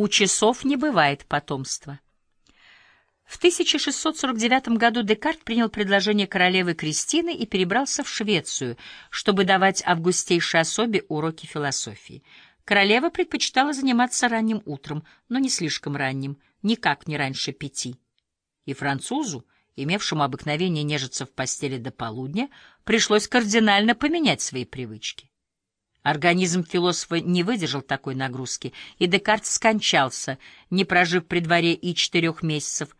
У часов не бывает потомства. В 1649 году Декарт принял предложение королевы Кристины и перебрался в Швецию, чтобы давать августейшей особе уроки философии. Королева предпочитала заниматься ранним утром, но не слишком ранним, никак не раньше пяти. И французу, имевшему обыкновение нежиться в постели до полудня, пришлось кардинально поменять свои привычки. Организм философа не выдержал такой нагрузки, и Декарт скончался, не прожив при дворе и четырех месяцев.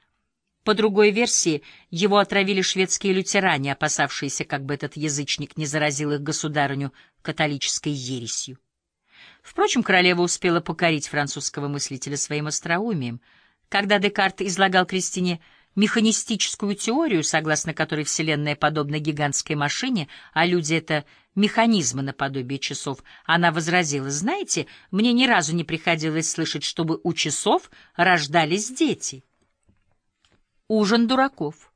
По другой версии, его отравили шведские лютеране, опасавшиеся, как бы этот язычник не заразил их государыню католической ересью. Впрочем, королева успела покорить французского мыслителя своим остроумием. Когда Декарт излагал Кристине механистическую теорию, согласно которой Вселенная подобна гигантской машине, а люди — это механизмы наподобие часов, она возразила, «Знаете, мне ни разу не приходилось слышать, чтобы у часов рождались дети». Ужин дураков.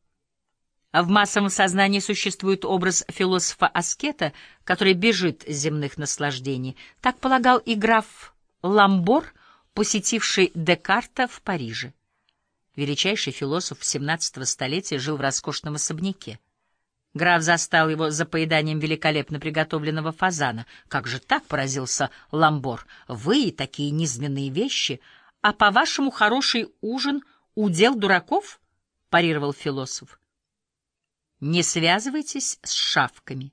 В массовом сознании существует образ философа-аскета, который бежит с земных наслаждений. Так полагал и граф Ламбор, посетивший Декарта в Париже. Величайший философ XVII столетия жил в роскошном особняке. Граф застал его за поеданием великолепно приготовленного фазана. «Как же так?» — поразился Ламбор. «Вы и такие низменные вещи, а, по-вашему, хороший ужин — удел дураков?» — парировал философ. Не связывайтесь с шавками.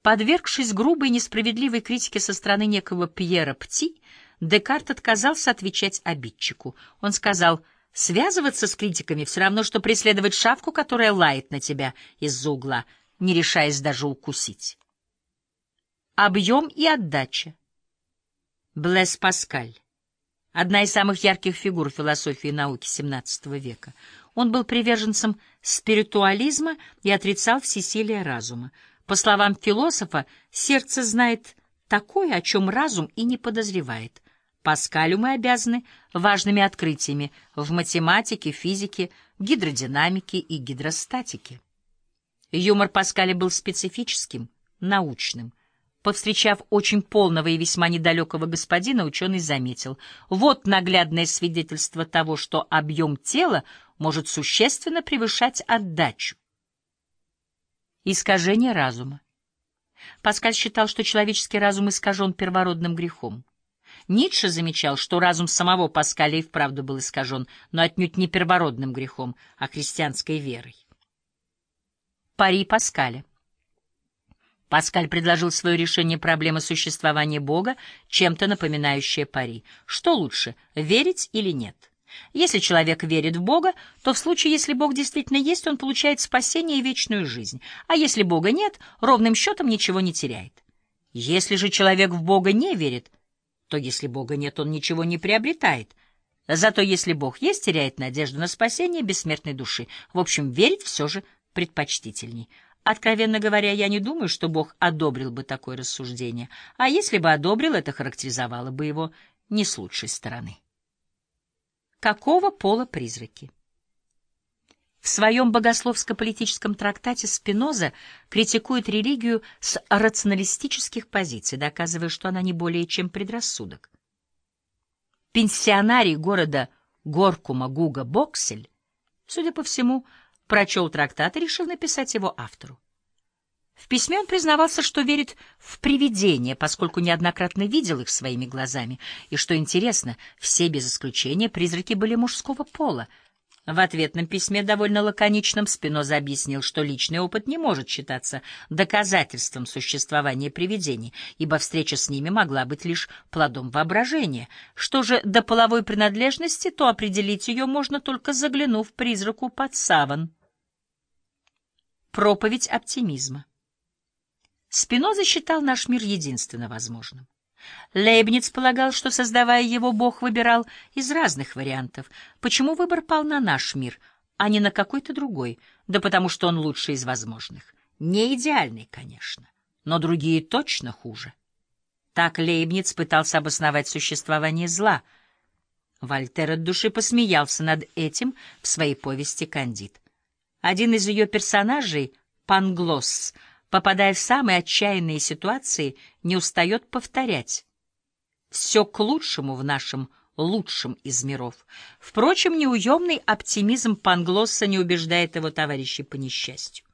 Подвергшись грубой и несправедливой критике со стороны некого Пьера Пти, Декарт отказался отвечать обидчику. Он сказал, связываться с критиками все равно, что преследовать шавку, которая лает на тебя из-за угла, не решаясь даже укусить. Объем и отдача. Блес Паскаль. Одна из самых ярких фигур философии и науки XVII века — он был приверженцем спиритуализма и отрицал всесилие разума. По словам философа, сердце знает такое, о чем разум и не подозревает. Паскалю мы обязаны важными открытиями в математике, физике, гидродинамике и гидростатике. Юмор Паскаля был специфическим, научным — Повстречав очень полного и весьма недалекого господина, ученый заметил. Вот наглядное свидетельство того, что объем тела может существенно превышать отдачу. Искажение разума. Паскаль считал, что человеческий разум искажен первородным грехом. Ницше замечал, что разум самого Паскаля и вправду был искажен, но отнюдь не первородным грехом, а христианской верой. Пари Паскаля. Паскаль предложил свое решение проблемы существования Бога, чем-то напоминающее пари. Что лучше, верить или нет? Если человек верит в Бога, то в случае, если Бог действительно есть, он получает спасение и вечную жизнь, а если Бога нет, ровным счетом ничего не теряет. Если же человек в Бога не верит, то если Бога нет, он ничего не приобретает. Зато если Бог есть, теряет надежду на спасение бессмертной души. В общем, верить все же предпочтительней. Откровенно говоря, я не думаю, что Бог одобрил бы такое рассуждение, а если бы одобрил, это характеризовало бы его не с лучшей стороны. Какого пола призраки? В своем богословско-политическом трактате Спиноза критикует религию с рационалистических позиций, доказывая, что она не более чем предрассудок. Пенсионарий города Горкума Гуга Боксель, судя по всему, прочел трактат и решил написать его автору. В письме он признавался, что верит в привидения, поскольку неоднократно видел их своими глазами, и, что интересно, все без исключения призраки были мужского пола. В ответном письме, довольно лаконичном, Спиноза объяснил, что личный опыт не может считаться доказательством существования привидений, ибо встреча с ними могла быть лишь плодом воображения. Что же до половой принадлежности, то определить ее можно только заглянув призраку под саван. Проповедь оптимизма. Спиноза считал наш мир единственно возможным. Лейбниц полагал, что, создавая его, Бог выбирал из разных вариантов. Почему выбор пал на наш мир, а не на какой-то другой? Да потому что он лучший из возможных. Не идеальный, конечно, но другие точно хуже. Так Лейбниц пытался обосновать существование зла. Вольтер от души посмеялся над этим в своей повести «Кандид». Один из ее персонажей, Панглосс, попадая в самые отчаянные ситуации, не устает повторять. Все к лучшему в нашем лучшим из миров. Впрочем, неуемный оптимизм Панглосса не убеждает его товарищей по несчастью.